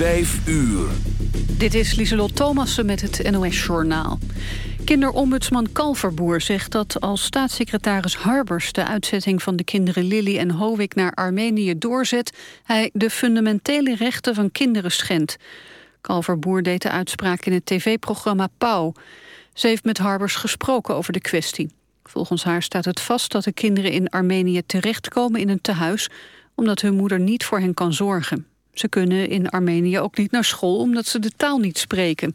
Vijf uur. Dit is Lieselot Thomassen met het NOS-journaal. Kinderombudsman Kalverboer zegt dat als staatssecretaris Harbers... de uitzetting van de kinderen Lily en Hovik naar Armenië doorzet... hij de fundamentele rechten van kinderen schendt. Kalverboer deed de uitspraak in het tv-programma Pauw. Ze heeft met Harbers gesproken over de kwestie. Volgens haar staat het vast dat de kinderen in Armenië terechtkomen in een tehuis... omdat hun moeder niet voor hen kan zorgen. Ze kunnen in Armenië ook niet naar school omdat ze de taal niet spreken.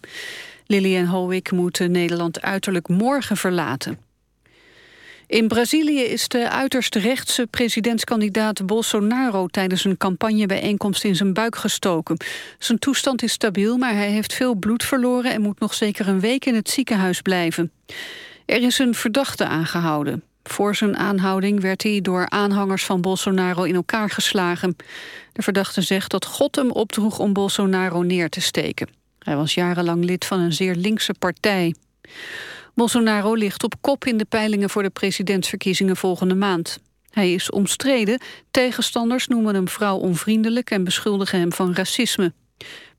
Lily en Howick moeten Nederland uiterlijk morgen verlaten. In Brazilië is de uiterst rechtse presidentskandidaat Bolsonaro tijdens een campagnebijeenkomst in zijn buik gestoken. Zijn toestand is stabiel, maar hij heeft veel bloed verloren en moet nog zeker een week in het ziekenhuis blijven. Er is een verdachte aangehouden. Voor zijn aanhouding werd hij door aanhangers van Bolsonaro in elkaar geslagen. De verdachte zegt dat God hem opdroeg om Bolsonaro neer te steken. Hij was jarenlang lid van een zeer linkse partij. Bolsonaro ligt op kop in de peilingen voor de presidentsverkiezingen volgende maand. Hij is omstreden, tegenstanders noemen hem vrouwonvriendelijk en beschuldigen hem van racisme.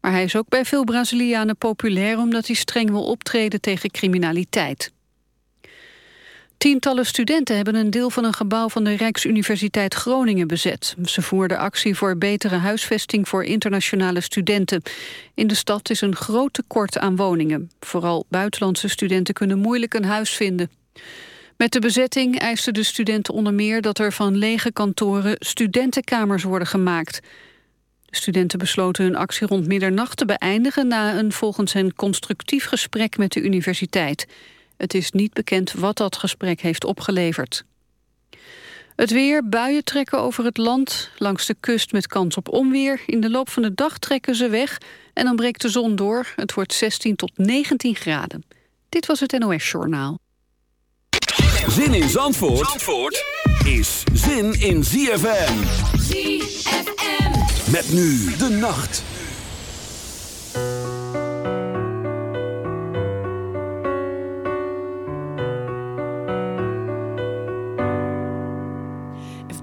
Maar hij is ook bij veel Brazilianen populair omdat hij streng wil optreden tegen criminaliteit. Tientallen studenten hebben een deel van een gebouw van de Rijksuniversiteit Groningen bezet. Ze voerden actie voor betere huisvesting voor internationale studenten. In de stad is een groot tekort aan woningen. Vooral buitenlandse studenten kunnen moeilijk een huis vinden. Met de bezetting eisten de studenten onder meer dat er van lege kantoren studentenkamers worden gemaakt. De studenten besloten hun actie rond middernacht te beëindigen na een volgens hen constructief gesprek met de universiteit. Het is niet bekend wat dat gesprek heeft opgeleverd. Het weer, buien trekken over het land, langs de kust met kans op onweer. In de loop van de dag trekken ze weg en dan breekt de zon door. Het wordt 16 tot 19 graden. Dit was het NOS Journaal. Zin in Zandvoort, Zandvoort is zin in ZFM. ZFM. Met nu de nacht.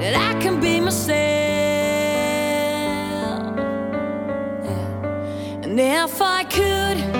that I can be myself. And if I could,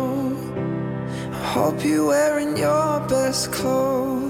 Hope you're wearing your best clothes.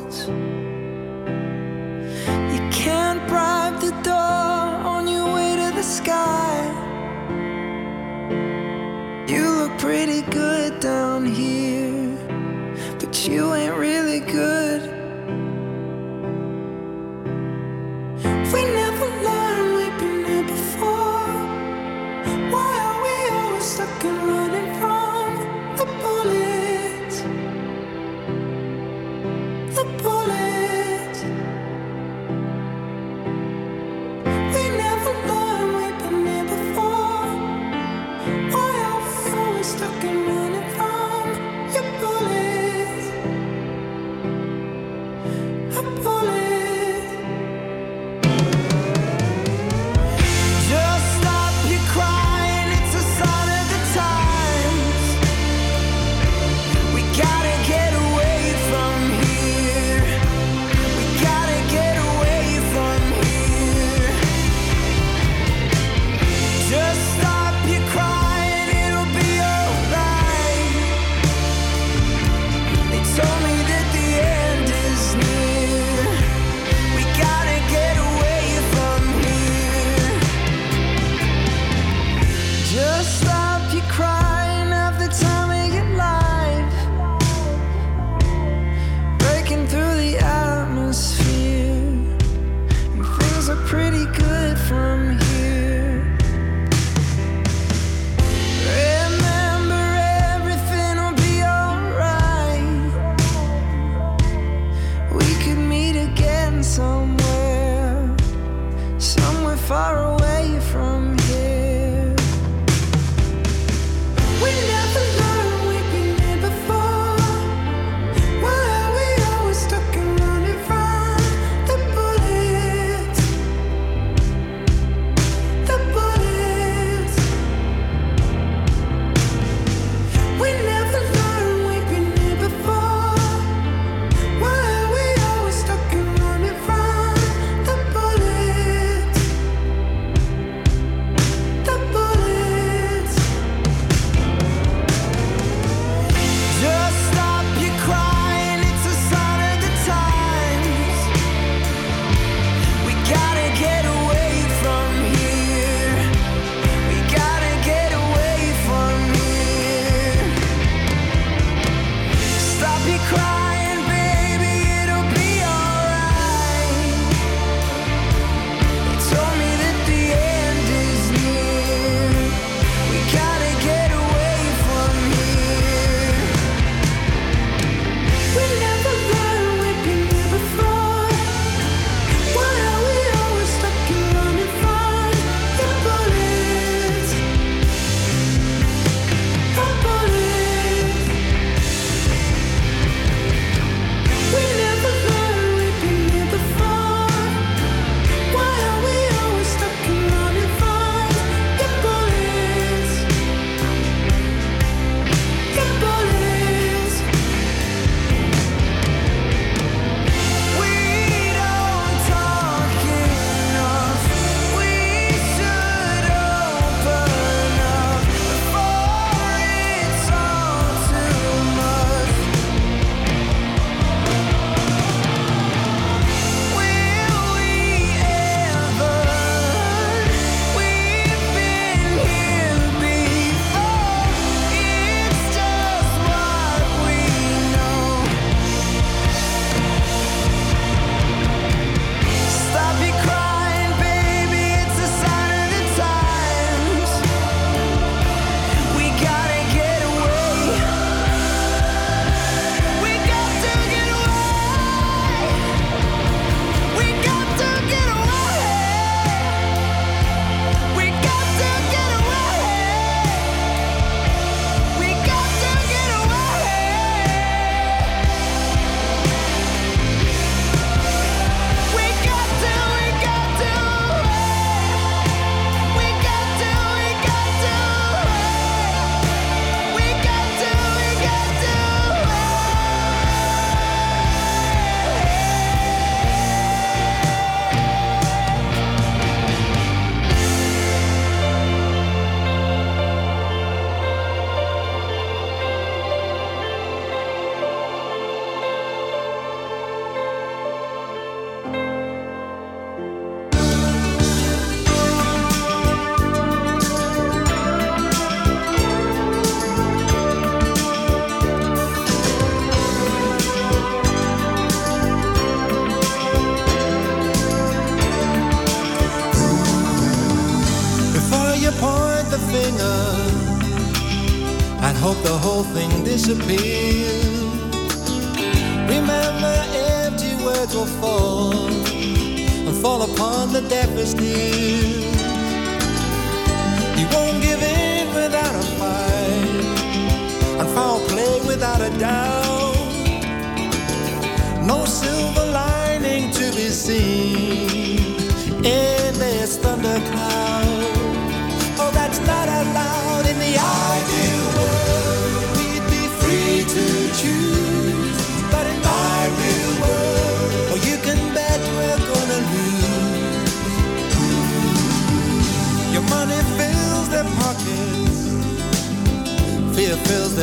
disappear.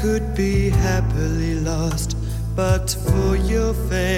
could be happily lost but for your faith.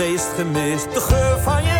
meest gemist. De geur van je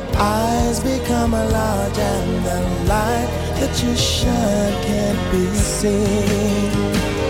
eyes become a large and the light that you shine can't be seen.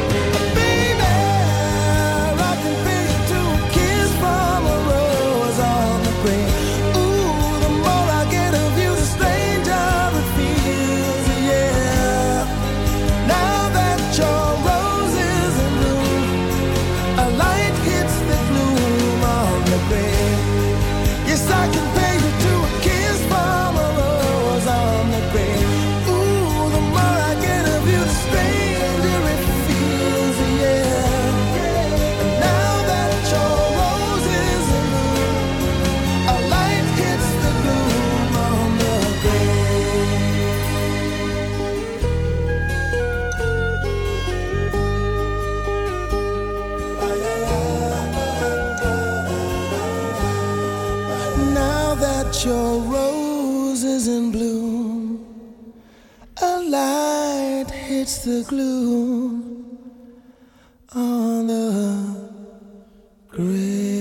glue on the grave.